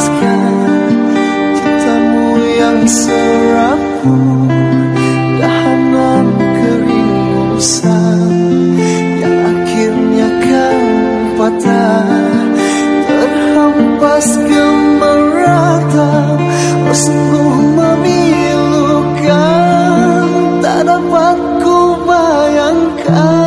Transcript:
lepaskan cintamu yang serapu dahanan kering rusak yang akhirnya kau patah terhempas gemerata oh sungguh memilukan tak dapat ku bayangkan.